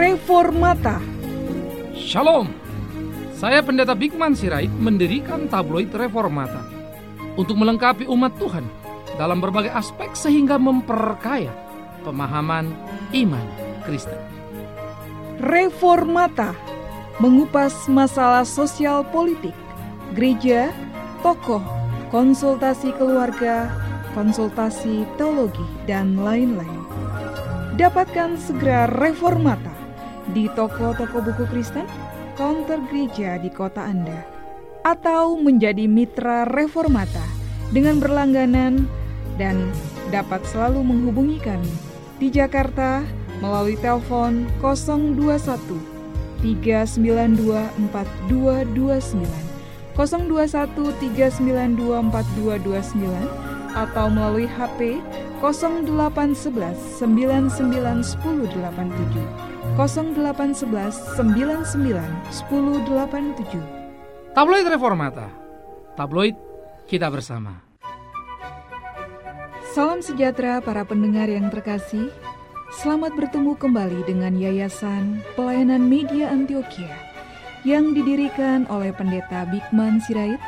Reformata. Shalom. Saya Pendeta Bigman Sirait mendirikan tabloid Reformata untuk melengkapi umat Tuhan dalam berbagai aspek sehingga memperkaya pemahaman iman Kristen. Reformata mengupas masalah sosial politik, gereja, tokoh, konsultasi keluarga, konsultasi teologi, dan lain-lain. Dapatkan segera Reformata di toko-toko buku Kristen, counter gereja di kota Anda, atau menjadi mitra Reformata dengan berlangganan dan dapat selalu menghubungi kami di Jakarta melalui telepon 021 392 4229 021 392 4229 atau melalui HP 0811 9910 87 0811 99 10 87. Tabloid Reformata. Tabloid kita bersama. Salam sejahtera para pendengar yang terkasih. Selamat bertemu kembali dengan Yayasan Pelayanan Media Antioquia yang didirikan oleh Pendeta Bigman Sirait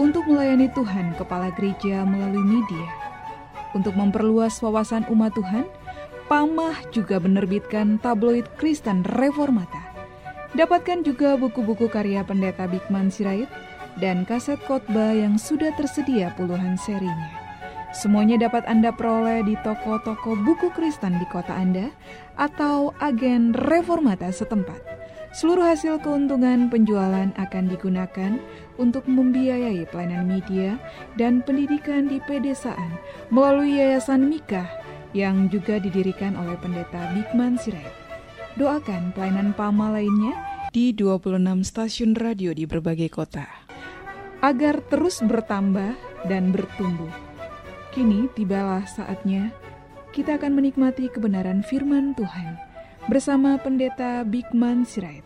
untuk melayani Tuhan Kepala Gereja melalui media. Untuk memperluas wawasan umat Tuhan, Pamah juga menerbitkan tabloid Kristen Reformata. Dapatkan juga buku-buku karya pendeta Bigman Sirait dan kaset khotbah yang sudah tersedia puluhan serinya. Semuanya dapat Anda peroleh di toko-toko buku Kristen di kota Anda atau agen Reformata setempat. Seluruh hasil keuntungan penjualan akan digunakan untuk membiayai pelayanan media dan pendidikan di pedesaan melalui Yayasan Mikah yang juga didirikan oleh pendeta Bigman Sirait. Doakan pelayanan PAMA lainnya di 26 stasiun radio di berbagai kota agar terus bertambah dan bertumbuh. Kini tibalah saatnya kita akan menikmati kebenaran firman Tuhan bersama pendeta Bigman Sirait.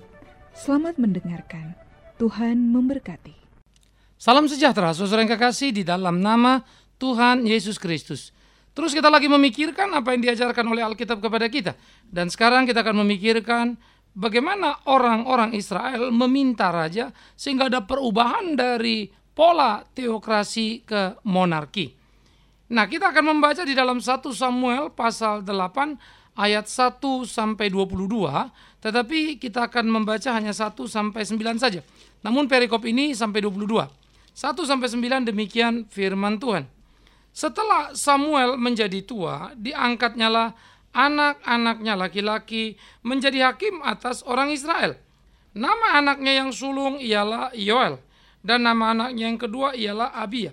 Selamat mendengarkan. Tuhan memberkati. Salam sejahtera, saudara yang kekasih di dalam nama Tuhan Yesus Kristus. Terus kita lagi memikirkan apa yang diajarkan oleh Alkitab kepada kita. Dan sekarang kita akan memikirkan bagaimana orang-orang Israel meminta raja sehingga ada perubahan dari pola teokrasi ke monarki. Nah, kita akan membaca di dalam 1 Samuel pasal 8 ayat 1 sampai 22, tetapi kita akan membaca hanya 1 sampai 9 saja. Namun perikop ini sampai 22. 1 sampai 9 demikian firman Tuhan. Setelah Samuel menjadi tua, diangkatnya lah anak-anaknya laki-laki menjadi hakim atas orang Israel. Nama anaknya yang sulung ialah Yoel dan nama anaknya yang kedua ialah Abia.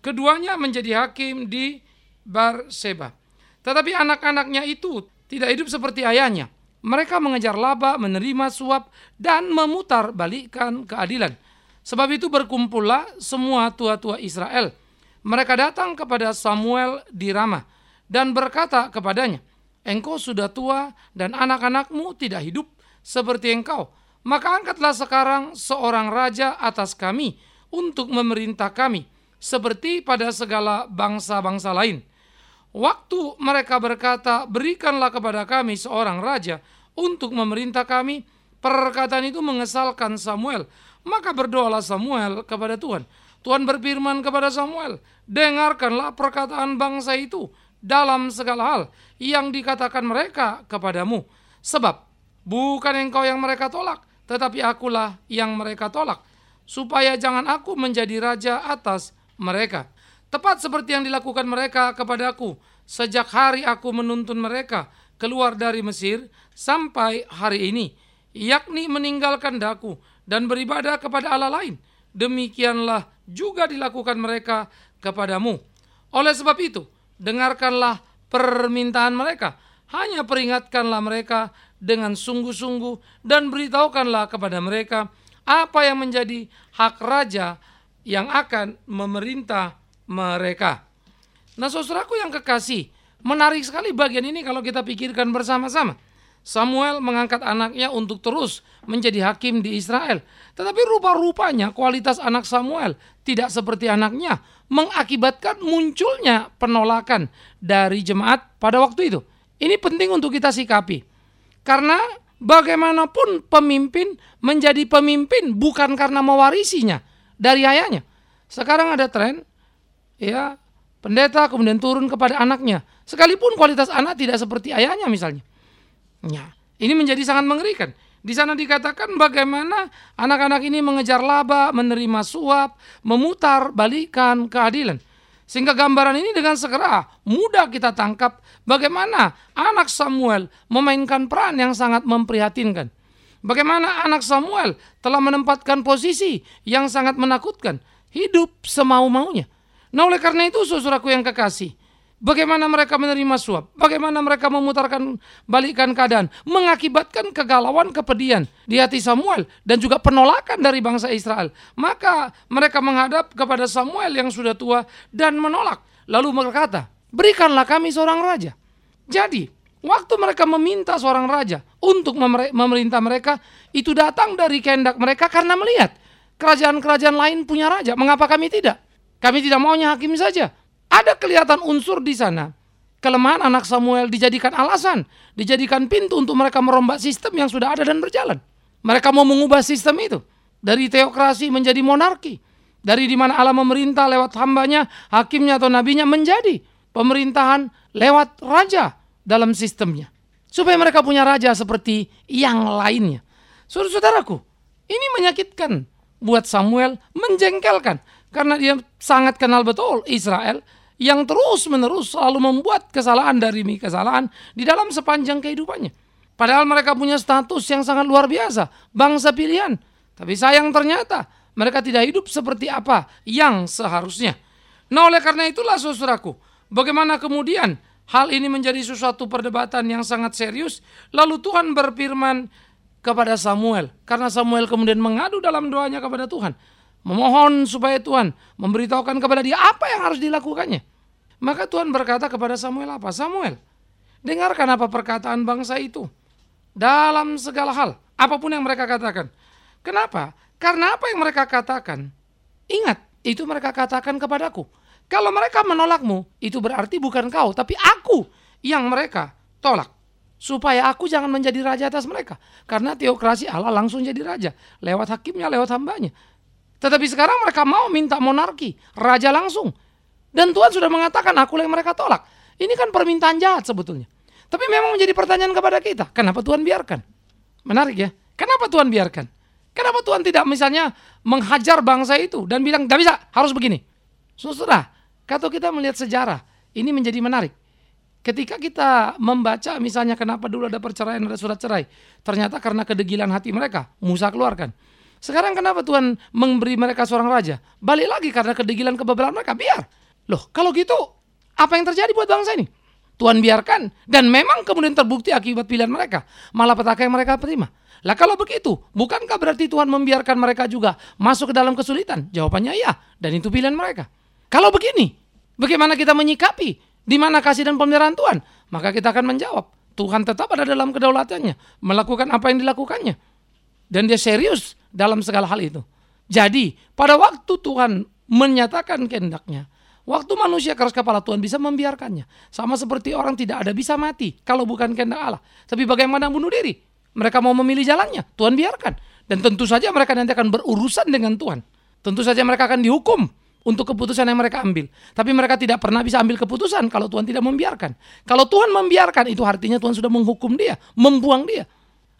Keduanya menjadi hakim di Barseba. Tetapi anak-anaknya itu tidak hidup seperti ayahnya. Mereka mengejar laba, menerima suap, dan memutar balikan keadilan. Sebab itu berkumpullah semua tua-tua Israel. Mereka datang kepada Samuel di Ramah dan berkata kepadanya, Engkau sudah tua dan anak-anakmu tidak hidup seperti engkau. Maka angkatlah sekarang seorang raja atas kami untuk memerintah kami, seperti pada segala bangsa-bangsa lain. Waktu mereka berkata, berikanlah kepada kami seorang raja untuk memerintah kami, perkataan itu mengesalkan Samuel. Maka berdoalah Samuel kepada Tuhan. Tuhan berfirman kepada Samuel, dengarkanlah perkataan bangsa itu dalam segala hal yang dikatakan mereka kepadamu. Sebab bukan engkau yang mereka tolak, tetapi akulah yang mereka tolak. Supaya jangan aku menjadi raja atas mereka. Tepat seperti yang dilakukan mereka kepadaku sejak hari aku menuntun mereka keluar dari Mesir sampai hari ini, yakni meninggalkan daku dan beribadah kepada Allah lain. Demikianlah juga dilakukan mereka kepadamu. Oleh sebab itu, dengarkanlah permintaan mereka. Hanya peringatkanlah mereka dengan sungguh-sungguh dan beritahukanlah kepada mereka apa yang menjadi hak raja yang akan memerintah mereka. Nah saudaraku yang kekasih, menarik sekali bagian ini kalau kita pikirkan bersama-sama. Samuel mengangkat anaknya untuk terus menjadi hakim di Israel. Tetapi rupa-rupanya kualitas anak Samuel tidak seperti anaknya, mengakibatkan munculnya penolakan dari jemaat pada waktu itu. Ini penting untuk kita sikapi. Karena Bagaimanapun pemimpin menjadi pemimpin bukan karena mewarisinya dari ayahnya. Sekarang ada tren ya pendeta kemudian turun kepada anaknya. Sekalipun kualitas anak tidak seperti ayahnya misalnya. Ya, ini menjadi sangat mengerikan. Di sana dikatakan bagaimana anak-anak ini mengejar laba, menerima suap, memutar balikan keadilan. Sehingga gambaran ini dengan segera mudah kita tangkap bagaimana anak Samuel memainkan peran yang sangat memprihatinkan. Bagaimana anak Samuel telah menempatkan posisi yang sangat menakutkan. Hidup semau-maunya. Nah oleh karena itu saudaraku yang kekasih. Bagaimana mereka menerima suap, bagaimana mereka memutarkan balikan keadaan, mengakibatkan kegalauan, kepedihan di hati Samuel dan juga penolakan dari bangsa Israel. Maka mereka menghadap kepada Samuel yang sudah tua dan menolak. Lalu berkata, berikanlah kami seorang raja. Jadi, waktu mereka meminta seorang raja untuk memerintah mereka, itu datang dari kehendak mereka karena melihat kerajaan-kerajaan lain punya raja. Mengapa kami tidak? Kami tidak maunya hakim saja. Ada kelihatan unsur di sana. Kelemahan anak Samuel dijadikan alasan, dijadikan pintu untuk mereka merombak sistem yang sudah ada dan berjalan. Mereka mau mengubah sistem itu dari teokrasi menjadi monarki. Dari di mana Allah memerintah lewat hambanya, hakimnya atau nabinya menjadi pemerintahan lewat raja dalam sistemnya. Supaya mereka punya raja seperti yang lainnya. Saudara-saudaraku, ini menyakitkan buat Samuel, menjengkelkan. Karena dia sangat kenal betul Israel yang terus-menerus selalu membuat kesalahan dari kesalahan di dalam sepanjang kehidupannya. Padahal mereka punya status yang sangat luar biasa, bangsa pilihan. Tapi sayang ternyata mereka tidak hidup seperti apa yang seharusnya. Nah oleh karena itulah saudaraku, bagaimana kemudian hal ini menjadi sesuatu perdebatan yang sangat serius. Lalu Tuhan berfirman kepada Samuel, karena Samuel kemudian mengadu dalam doanya kepada Tuhan memohon supaya Tuhan memberitahukan kepada dia apa yang harus dilakukannya. Maka Tuhan berkata kepada Samuel apa? Samuel, dengarkan apa perkataan bangsa itu. Dalam segala hal, apa pun yang mereka katakan. Kenapa? Karena apa yang mereka katakan, ingat, itu mereka katakan kepadaku. Kalau mereka menolakmu, itu berarti bukan kau, tapi aku yang mereka tolak. Supaya aku jangan menjadi raja atas mereka. Karena teokrasi Allah langsung jadi raja. Lewat hakimnya, lewat hambanya. Tetapi sekarang mereka mau minta monarki, raja langsung. Dan Tuhan sudah mengatakan aku yang mereka tolak. Ini kan permintaan jahat sebetulnya. Tapi memang menjadi pertanyaan kepada kita, kenapa Tuhan biarkan? Menarik ya. Kenapa Tuhan biarkan? Kenapa Tuhan tidak misalnya menghajar bangsa itu dan bilang, gak bisa, harus begini. Saudara, kalau kita melihat sejarah, ini menjadi menarik. Ketika kita membaca misalnya kenapa dulu ada perceraian, ada surat cerai. Ternyata karena kedegilan hati mereka, Musa keluarkan. Sekarang kenapa Tuhan memberi mereka seorang raja? Balik lagi karena kedegilan kebebalan mereka. Biar. Loh, kalau gitu apa yang terjadi buat bangsa ini? Tuhan biarkan dan memang kemudian terbukti akibat pilihan mereka. Malah petaka yang mereka terima. Lah kalau begitu, bukankah berarti Tuhan membiarkan mereka juga masuk ke dalam kesulitan? Jawabannya iya, dan itu pilihan mereka. Kalau begini, bagaimana kita menyikapi di mana kasih dan pemeliharaan Tuhan? Maka kita akan menjawab, Tuhan tetap ada dalam kedaulatannya, melakukan apa yang dilakukannya. Dan dia serius dalam segala hal itu. Jadi, pada waktu Tuhan menyatakan kehendaknya, waktu manusia keras kepala Tuhan bisa membiarkannya. Sama seperti orang tidak ada bisa mati kalau bukan kehendak Allah. Tapi bagaimana bunuh diri? Mereka mau memilih jalannya, Tuhan biarkan. Dan tentu saja mereka nanti akan berurusan dengan Tuhan. Tentu saja mereka akan dihukum untuk keputusan yang mereka ambil. Tapi mereka tidak pernah bisa ambil keputusan kalau Tuhan tidak membiarkan. Kalau Tuhan membiarkan, itu artinya Tuhan sudah menghukum dia, membuang dia.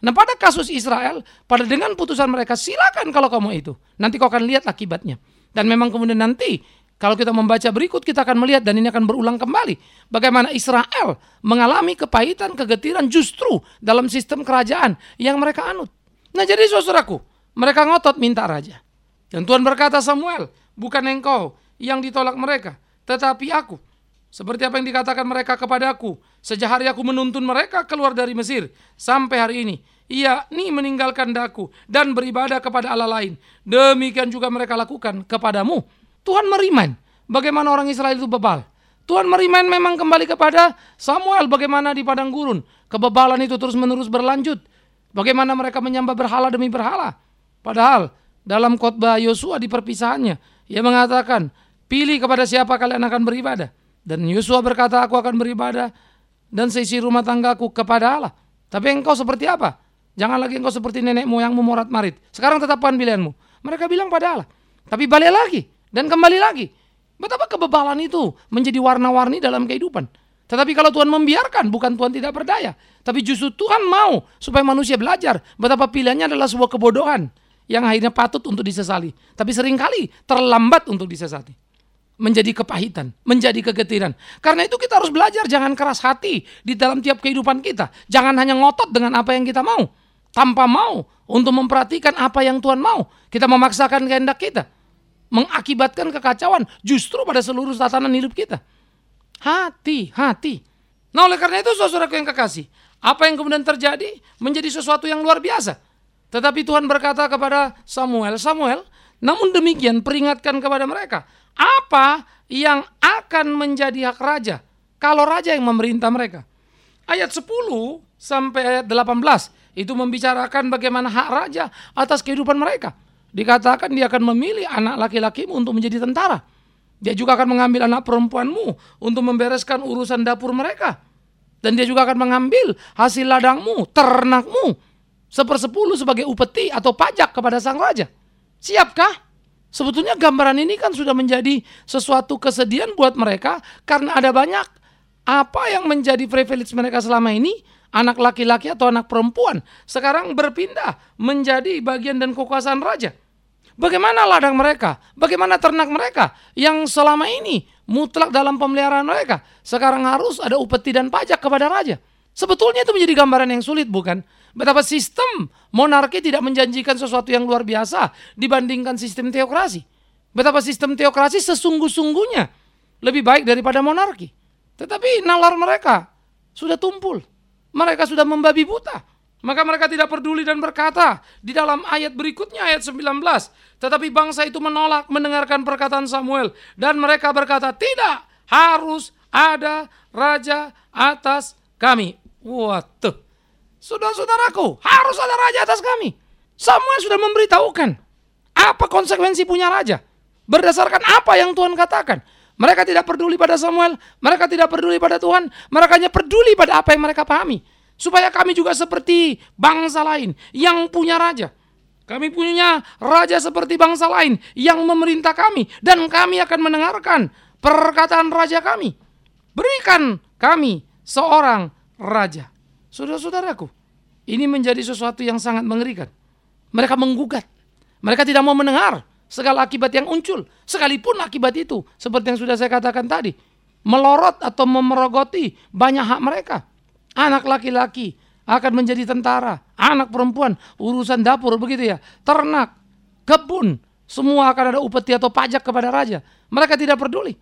Nah pada kasus Israel, pada dengan putusan mereka silakan kalau kamu itu. Nanti kau akan lihat akibatnya. Dan memang kemudian nanti kalau kita membaca berikut kita akan melihat dan ini akan berulang kembali. Bagaimana Israel mengalami kepahitan, kegetiran justru dalam sistem kerajaan yang mereka anut. Nah jadi saudaraku, mereka ngotot minta raja. Dan Tuhan berkata Samuel, bukan engkau yang ditolak mereka, tetapi aku. Seperti apa yang dikatakan mereka kepadaku, sejak hari aku menuntun mereka keluar dari Mesir sampai hari ini. Ia ini meninggalkan daku dan beribadah kepada Allah lain. Demikian juga mereka lakukan kepadamu. Tuhan meriman bagaimana orang Israel itu bebal. Tuhan meriman memang kembali kepada Samuel bagaimana di padang gurun. Kebebalan itu terus menerus berlanjut. Bagaimana mereka menyembah berhala demi berhala. Padahal dalam khotbah Yosua di perpisahannya, ia mengatakan, pilih kepada siapa kalian akan beribadah. Dan Yosua berkata, aku akan beribadah dan seisi rumah tanggaku kepada Allah. Tapi engkau seperti apa? Jangan lagi engkau seperti nenek moyangmu morat marit. Sekarang tetapkan pilihanmu. Mereka bilang pada Allah. Tapi balik lagi dan kembali lagi. Betapa kebebalan itu menjadi warna-warni dalam kehidupan. Tetapi kalau Tuhan membiarkan, bukan Tuhan tidak berdaya. Tapi justru Tuhan mau supaya manusia belajar betapa pilihannya adalah sebuah kebodohan yang akhirnya patut untuk disesali. Tapi sering kali terlambat untuk disesali. Menjadi kepahitan, menjadi kegetiran. Karena itu kita harus belajar jangan keras hati di dalam tiap kehidupan kita. Jangan hanya ngotot dengan apa yang kita mau. Tanpa mau untuk memperhatikan apa yang Tuhan mau. Kita memaksakan kehendak kita. Mengakibatkan kekacauan justru pada seluruh tatanan hidup kita. Hati, hati. Nah oleh karena itu saudaraku yang kekasih, apa yang kemudian terjadi menjadi sesuatu yang luar biasa. Tetapi Tuhan berkata kepada Samuel, Samuel, namun demikian peringatkan kepada mereka, apa yang akan menjadi hak raja kalau raja yang memerintah mereka. Ayat 10 sampai ayat 18 itu membicarakan bagaimana hak raja atas kehidupan mereka. Dikatakan dia akan memilih anak laki-lakimu untuk menjadi tentara. Dia juga akan mengambil anak perempuanmu untuk membereskan urusan dapur mereka. Dan dia juga akan mengambil hasil ladangmu, ternakmu, sepersepuluh sebagai upeti atau pajak kepada sang raja. Siapkah? Sebetulnya gambaran ini kan sudah menjadi sesuatu kesedihan buat mereka karena ada banyak apa yang menjadi privilege mereka selama ini anak laki-laki atau anak perempuan sekarang berpindah menjadi bagian dan kekuasaan raja. Bagaimana ladang mereka? Bagaimana ternak mereka yang selama ini mutlak dalam pemeliharaan mereka? Sekarang harus ada upeti dan pajak kepada raja. Sebetulnya itu menjadi gambaran yang sulit bukan? Betapa sistem monarki tidak menjanjikan sesuatu yang luar biasa dibandingkan sistem teokrasi. Betapa sistem teokrasi sesungguh-sungguhnya lebih baik daripada monarki. Tetapi nalar mereka sudah tumpul. Mereka sudah membabi buta. Maka mereka tidak peduli dan berkata di dalam ayat berikutnya ayat 19. Tetapi bangsa itu menolak mendengarkan perkataan Samuel. Dan mereka berkata tidak harus ada raja atas kami. Waduh. Saudara-saudaraku harus ada raja atas kami. Samuel sudah memberitahukan apa konsekuensi punya raja. Berdasarkan apa yang Tuhan katakan. Mereka tidak peduli pada Samuel, mereka tidak peduli pada Tuhan, mereka hanya peduli pada apa yang mereka pahami supaya kami juga seperti bangsa lain yang punya raja. Kami punya raja seperti bangsa lain yang memerintah kami dan kami akan mendengarkan perkataan raja kami. Berikan kami seorang raja. Saudara-saudaraku, ini menjadi sesuatu yang sangat mengerikan. Mereka menggugat. Mereka tidak mau mendengar segala akibat yang muncul. Sekalipun akibat itu, seperti yang sudah saya katakan tadi, melorot atau memerogoti banyak hak mereka. Anak laki-laki akan menjadi tentara, anak perempuan urusan dapur begitu ya, ternak, kebun, semua akan ada upeti atau pajak kepada raja. Mereka tidak peduli.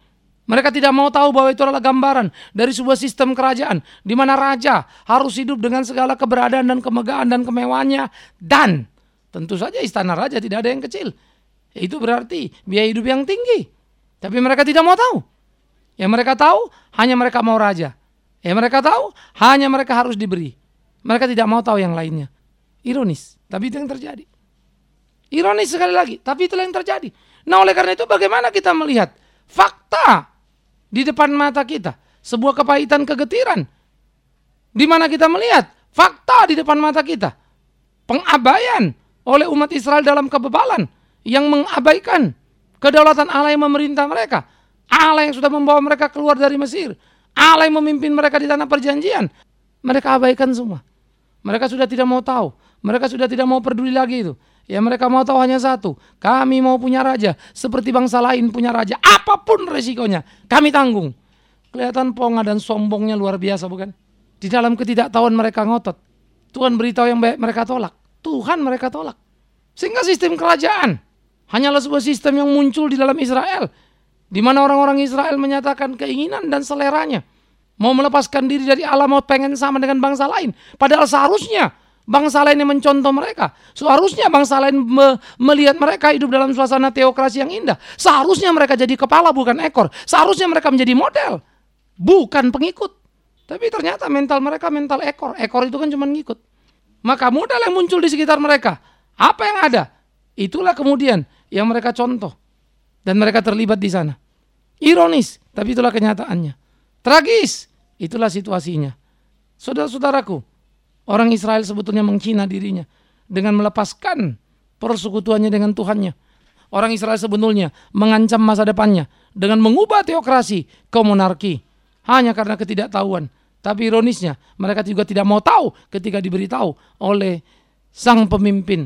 Mereka tidak mau tahu bahwa itu adalah gambaran dari sebuah sistem kerajaan di mana raja harus hidup dengan segala keberadaan dan kemegahan dan kemewahannya dan tentu saja istana raja tidak ada yang kecil. Itu berarti biaya hidup yang tinggi. Tapi mereka tidak mau tahu. Yang mereka tahu hanya mereka mau raja. Ya mereka tahu hanya mereka harus diberi. Mereka tidak mau tahu yang lainnya. Ironis, tapi itu yang terjadi. Ironis sekali lagi, tapi itulah yang terjadi. Nah oleh karena itu bagaimana kita melihat fakta di depan mata kita. Sebuah kepahitan kegetiran. Di mana kita melihat fakta di depan mata kita. Pengabaian oleh umat Israel dalam kebebalan. Yang mengabaikan kedaulatan Allah yang memerintah mereka. Allah yang sudah membawa mereka keluar dari Mesir. Allah yang memimpin mereka di tanah perjanjian. Mereka abaikan semua. Mereka sudah tidak mau tahu. Mereka sudah tidak mau peduli lagi itu. Ya mereka mau tahu hanya satu. Kami mau punya raja. Seperti bangsa lain punya raja. Apa pun resikonya. Kami tanggung. Kelihatan ponga dan sombongnya luar biasa bukan? Di dalam ketidaktahuan mereka ngotot. Tuhan beritahu yang baik mereka tolak. Tuhan mereka tolak. Sehingga sistem kerajaan hanyalah sebuah sistem yang muncul di dalam Israel di mana orang-orang Israel menyatakan keinginan dan seleranya. Mau melepaskan diri dari Allah, mau pengen sama dengan bangsa lain. Padahal seharusnya bangsa lain yang mencontoh mereka. Seharusnya bangsa lain me melihat mereka hidup dalam suasana teokrasi yang indah. Seharusnya mereka jadi kepala bukan ekor. Seharusnya mereka menjadi model, bukan pengikut. Tapi ternyata mental mereka mental ekor. Ekor itu kan cuma ngikut. Maka modal yang muncul di sekitar mereka, apa yang ada? Itulah kemudian yang mereka contoh dan mereka terlibat di sana. Ironis, tapi itulah kenyataannya. Tragis, itulah situasinya. Saudara-saudaraku, Orang Israel sebetulnya menghina dirinya dengan melepaskan persekutuannya dengan Tuhannya. Orang Israel sebetulnya mengancam masa depannya dengan mengubah teokrasi ke monarki hanya karena ketidaktahuan. Tapi ironisnya, mereka juga tidak mau tahu ketika diberitahu oleh sang pemimpin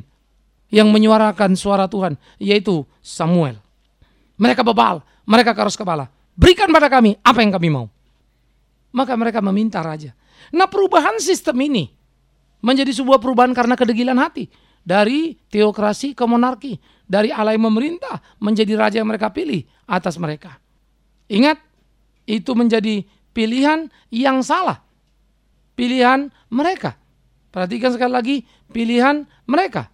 yang menyuarakan suara Tuhan, yaitu Samuel. Mereka bebal, mereka keras kepala. Berikan pada kami apa yang kami mau. Maka mereka meminta raja. Nah perubahan sistem ini menjadi sebuah perubahan karena kedegilan hati. Dari teokrasi ke monarki. Dari alai memerintah menjadi raja yang mereka pilih atas mereka. Ingat, itu menjadi pilihan yang salah. Pilihan mereka. Perhatikan sekali lagi pilihan mereka.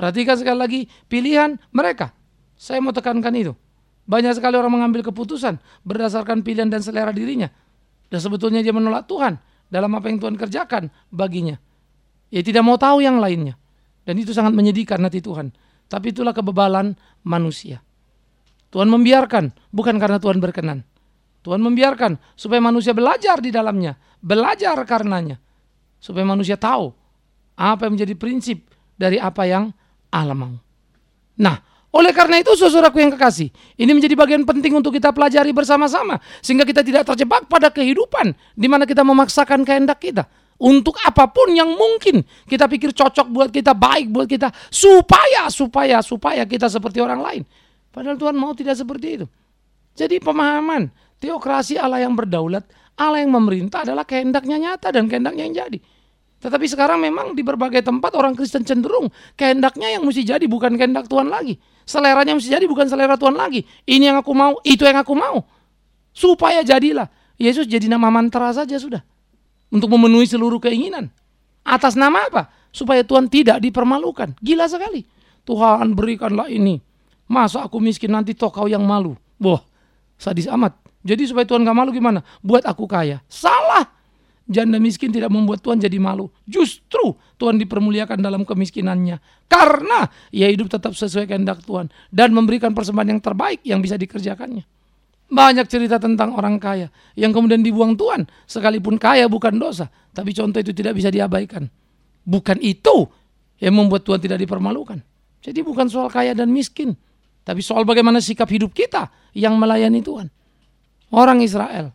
Perhatikan sekali lagi pilihan mereka. Saya mau tekankan itu. Banyak sekali orang mengambil keputusan berdasarkan pilihan dan selera dirinya. Dan sebetulnya dia menolak Tuhan dalam apa yang Tuhan kerjakan baginya. Ia tidak mau tahu yang lainnya. Dan itu sangat menyedihkan hati Tuhan. Tapi itulah kebebalan manusia. Tuhan membiarkan, bukan karena Tuhan berkenan. Tuhan membiarkan supaya manusia belajar di dalamnya. Belajar karenanya. Supaya manusia tahu apa yang menjadi prinsip dari apa yang Allah. Nah, oleh karena itu saudaraku yang kekasih, ini menjadi bagian penting untuk kita pelajari bersama-sama sehingga kita tidak terjebak pada kehidupan di mana kita memaksakan kehendak kita untuk apa pun yang mungkin kita pikir cocok buat kita, baik buat kita supaya supaya supaya kita seperti orang lain. Padahal Tuhan mau tidak seperti itu. Jadi pemahaman teokrasi Allah yang berdaulat, Allah yang memerintah adalah kehendaknya nyata dan kehendaknya yang jadi. Tetapi sekarang memang di berbagai tempat orang Kristen cenderung kehendaknya yang mesti jadi bukan kehendak Tuhan lagi. Seleranya mesti jadi bukan selera Tuhan lagi. Ini yang aku mau, itu yang aku mau. Supaya jadilah. Yesus jadi nama mantra saja sudah. Untuk memenuhi seluruh keinginan. Atas nama apa? Supaya Tuhan tidak dipermalukan. Gila sekali. Tuhan berikanlah ini. Masa aku miskin nanti toh kau yang malu. Wah, sadis amat. Jadi supaya Tuhan gak malu gimana? Buat aku kaya. Salah janda miskin tidak membuat Tuhan jadi malu. Justru Tuhan dipermuliakan dalam kemiskinannya. Karena ia hidup tetap sesuai kehendak Tuhan. Dan memberikan persembahan yang terbaik yang bisa dikerjakannya. Banyak cerita tentang orang kaya yang kemudian dibuang Tuhan. Sekalipun kaya bukan dosa. Tapi contoh itu tidak bisa diabaikan. Bukan itu yang membuat Tuhan tidak dipermalukan. Jadi bukan soal kaya dan miskin. Tapi soal bagaimana sikap hidup kita yang melayani Tuhan. Orang Israel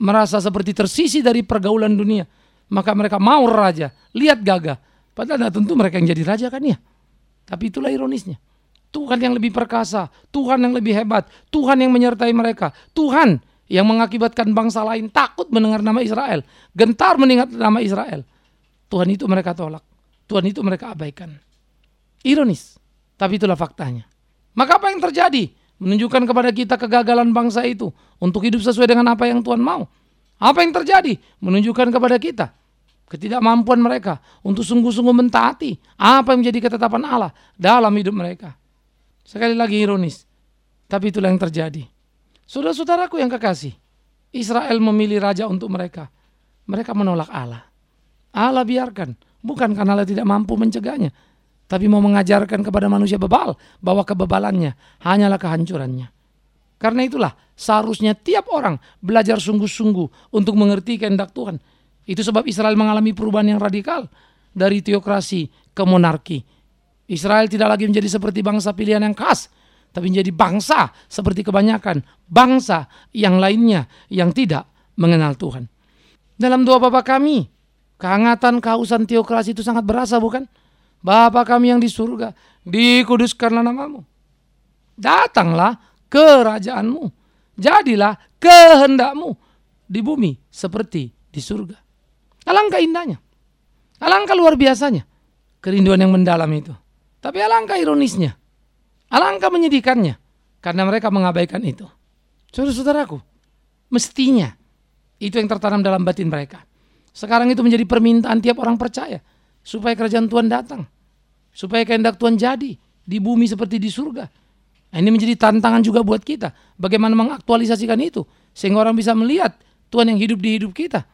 merasa seperti tersisi dari pergaulan dunia. Maka mereka mau raja, lihat gagah. Padahal nah, tentu mereka yang jadi raja kan ya. Tapi itulah ironisnya. Tuhan yang lebih perkasa, Tuhan yang lebih hebat, Tuhan yang menyertai mereka, Tuhan yang mengakibatkan bangsa lain takut mendengar nama Israel, gentar mendengar nama Israel. Tuhan itu mereka tolak, Tuhan itu mereka abaikan. Ironis, tapi itulah faktanya. Maka apa yang terjadi? Menunjukkan kepada kita kegagalan bangsa itu untuk hidup sesuai dengan apa yang Tuhan mau. Apa yang terjadi? Menunjukkan kepada kita ketidakmampuan mereka untuk sungguh-sungguh mentaati apa yang menjadi ketetapan Allah dalam hidup mereka. Sekali lagi ironis, tapi itulah yang terjadi. Saudara-saudaraku yang kekasih, Israel memilih raja untuk mereka. Mereka menolak Allah. Allah biarkan, bukan karena Allah tidak mampu mencegahnya, tapi mau mengajarkan kepada manusia bebal bahwa kebebalannya hanyalah kehancurannya. Karena itulah seharusnya tiap orang belajar sungguh-sungguh untuk mengerti kehendak Tuhan. Itu sebab Israel mengalami perubahan yang radikal dari teokrasi ke monarki. Israel tidak lagi menjadi seperti bangsa pilihan yang khas, tapi menjadi bangsa seperti kebanyakan bangsa yang lainnya yang tidak mengenal Tuhan. Dalam doa Bapa kami, kehangatan kehausan teokrasi itu sangat berasa bukan? Bapa kami yang di surga, dikuduskanlah namamu. Datanglah kerajaanmu. Jadilah kehendakmu di bumi seperti di surga. Alangkah indahnya. Alangkah luar biasanya. Kerinduan yang mendalam itu. Tapi alangkah ironisnya. Alangkah menyedihkannya. Karena mereka mengabaikan itu. Saudara-saudaraku, mestinya itu yang tertanam dalam batin mereka. Sekarang itu menjadi permintaan tiap orang percaya supaya kerajaan Tuhan datang supaya kehendak Tuhan jadi di bumi seperti di surga. Nah, ini menjadi tantangan juga buat kita. Bagaimana mengaktualisasikan itu sehingga orang bisa melihat Tuhan yang hidup di hidup kita.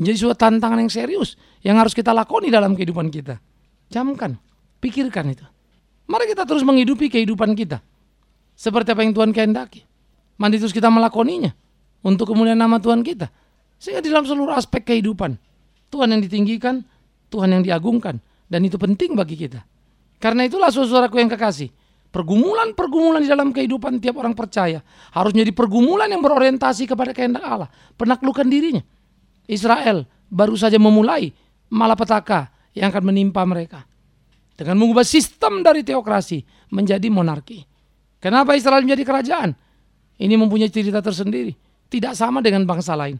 Menjadi suatu tantangan yang serius yang harus kita lakoni dalam kehidupan kita. Camkan, pikirkan itu. Mari kita terus menghidupi kehidupan kita seperti apa yang Tuhan kehendaki. Mandi terus kita melakoninya untuk kemuliaan nama Tuhan kita. Sehingga di dalam seluruh aspek kehidupan Tuhan yang ditinggikan, Tuhan yang diagungkan. Dan itu penting bagi kita. Karena itulah saudaraku yang kekasih. Pergumulan-pergumulan di dalam kehidupan tiap orang percaya harus menjadi pergumulan yang berorientasi kepada kehendak Allah. Penaklukan dirinya. Israel baru saja memulai malapetaka yang akan menimpa mereka. Dengan mengubah sistem dari teokrasi menjadi monarki. Kenapa Israel menjadi kerajaan? Ini mempunyai cerita tersendiri. Tidak sama dengan bangsa lain.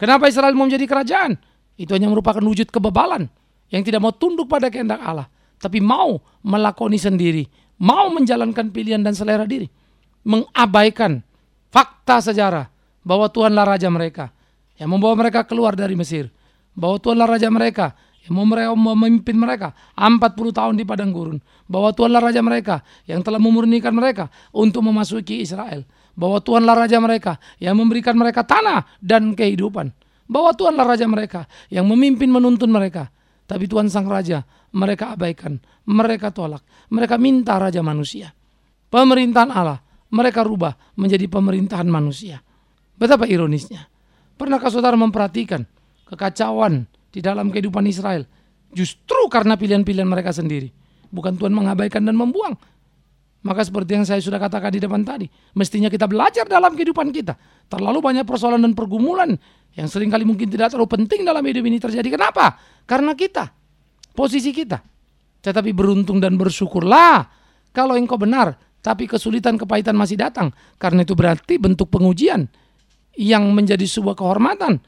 Kenapa Israel mau menjadi kerajaan? Itu hanya merupakan wujud kebebalan yang tidak mau tunduk pada kehendak Allah, tapi mau melakoni sendiri, mau menjalankan pilihan dan selera diri, mengabaikan fakta sejarah bahwa Tuhanlah raja mereka yang membawa mereka keluar dari Mesir, bahwa Tuhanlah raja mereka yang memimpin mereka 40 tahun di padang gurun, bahwa Tuhanlah raja mereka yang telah memurnikan mereka untuk memasuki Israel, bahwa Tuhanlah raja mereka yang memberikan mereka tanah dan kehidupan, bahwa Tuhanlah raja mereka yang memimpin menuntun mereka. Tapi Tuhan sang raja mereka abaikan, mereka tolak, mereka minta raja manusia. Pemerintahan Allah mereka rubah menjadi pemerintahan manusia. Betapa ironisnya. Pernahkah saudara memperhatikan kekacauan di dalam kehidupan Israel? Justru karena pilihan-pilihan mereka sendiri. Bukan Tuhan mengabaikan dan membuang. Maka seperti yang saya sudah katakan di depan tadi, mestinya kita belajar dalam kehidupan kita. Terlalu banyak persoalan dan pergumulan yang sering kali mungkin tidak terlalu penting dalam hidup ini terjadi. Kenapa? Karena kita, posisi kita. Tetapi beruntung dan bersyukurlah kalau engkau benar, tapi kesulitan kepahitan masih datang. Karena itu berarti bentuk pengujian yang menjadi sebuah kehormatan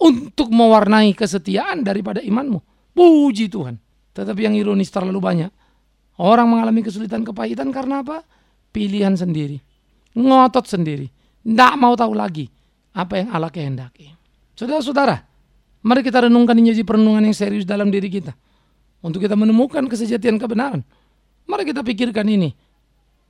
untuk mewarnai kesetiaan daripada imanmu. Puji Tuhan. Tetapi yang ironis terlalu banyak Orang mengalami kesulitan kepahitan karena apa? Pilihan sendiri. Ngotot sendiri. Tidak mau tahu lagi apa yang Allah kehendaki. Saudara-saudara, mari kita renungkan ini jadi perenungan yang serius dalam diri kita. Untuk kita menemukan kesejatian kebenaran. Mari kita pikirkan ini.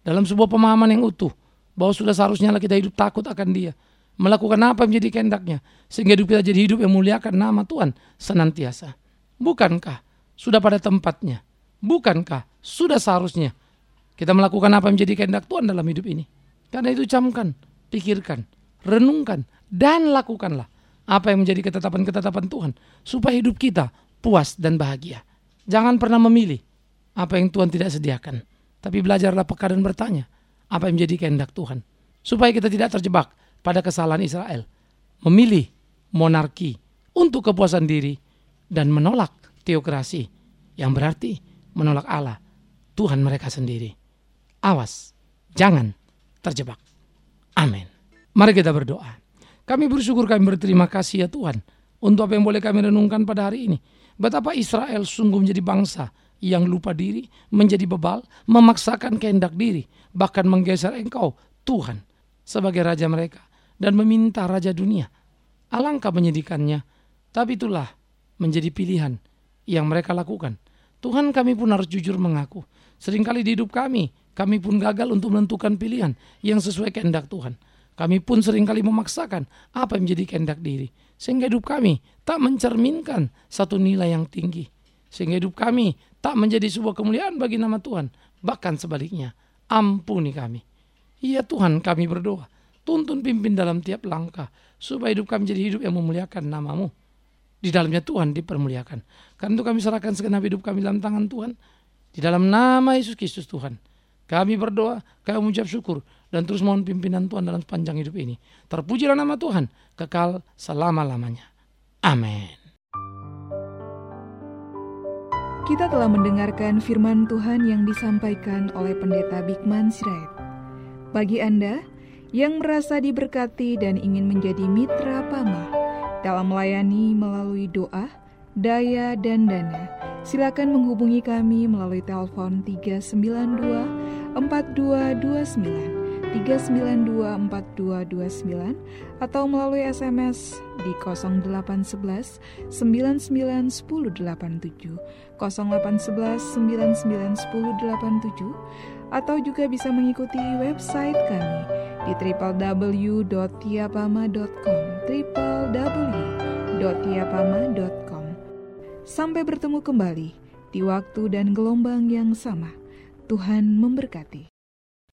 Dalam sebuah pemahaman yang utuh. Bahwa sudah seharusnya kita hidup takut akan dia. Melakukan apa yang menjadi kehendaknya. Sehingga hidup kita jadi hidup yang muliakan nama Tuhan senantiasa. Bukankah sudah pada tempatnya Bukankah sudah seharusnya kita melakukan apa yang menjadi kehendak Tuhan dalam hidup ini? Karena itu camkan, pikirkan, renungkan, dan lakukanlah apa yang menjadi ketetapan-ketetapan Tuhan supaya hidup kita puas dan bahagia. Jangan pernah memilih apa yang Tuhan tidak sediakan, tapi belajarlah peka dan bertanya apa yang menjadi kehendak Tuhan supaya kita tidak terjebak pada kesalahan Israel, memilih monarki untuk kepuasan diri dan menolak teokrasi yang berarti menolak Allah, Tuhan mereka sendiri. Awas, jangan terjebak. Amin. Mari kita berdoa. Kami bersyukur kami berterima kasih ya Tuhan untuk apa yang boleh kami renungkan pada hari ini. Betapa Israel sungguh menjadi bangsa yang lupa diri, menjadi bebal, memaksakan kehendak diri, bahkan menggeser engkau, Tuhan, sebagai raja mereka, dan meminta raja dunia. Alangkah menyedihkannya, tapi itulah menjadi pilihan yang mereka lakukan Tuhan kami pun harus jujur mengaku. Seringkali di hidup kami, kami pun gagal untuk menentukan pilihan yang sesuai kehendak Tuhan. Kami pun sering kali memaksakan apa yang menjadi kehendak diri. Sehingga hidup kami tak mencerminkan satu nilai yang tinggi. Sehingga hidup kami tak menjadi sebuah kemuliaan bagi nama Tuhan. Bahkan sebaliknya, ampuni kami. Iya Tuhan kami berdoa. Tuntun pimpin dalam tiap langkah. Supaya hidup kami jadi hidup yang memuliakan namamu di dalamnya Tuhan dipermuliakan. Karena itu kami serahkan segenap hidup kami dalam tangan Tuhan. Di dalam nama Yesus Kristus Tuhan. Kami berdoa, kami mengucap syukur dan terus mohon pimpinan Tuhan dalam sepanjang hidup ini. Terpujilah nama Tuhan kekal selama-lamanya. Amin. Kita telah mendengarkan firman Tuhan yang disampaikan oleh Pendeta Bikman Sirait. Bagi Anda yang merasa diberkati dan ingin menjadi mitra Pama, dalam melayani melalui doa, daya, dan dana. Silakan menghubungi kami melalui telepon 392 4229 392 4229 atau melalui SMS di 0811 991087 0811 991087 atau juga bisa mengikuti website kami di www.tiapama.com www.tiapama.com Sampai bertemu kembali di waktu dan gelombang yang sama. Tuhan memberkati.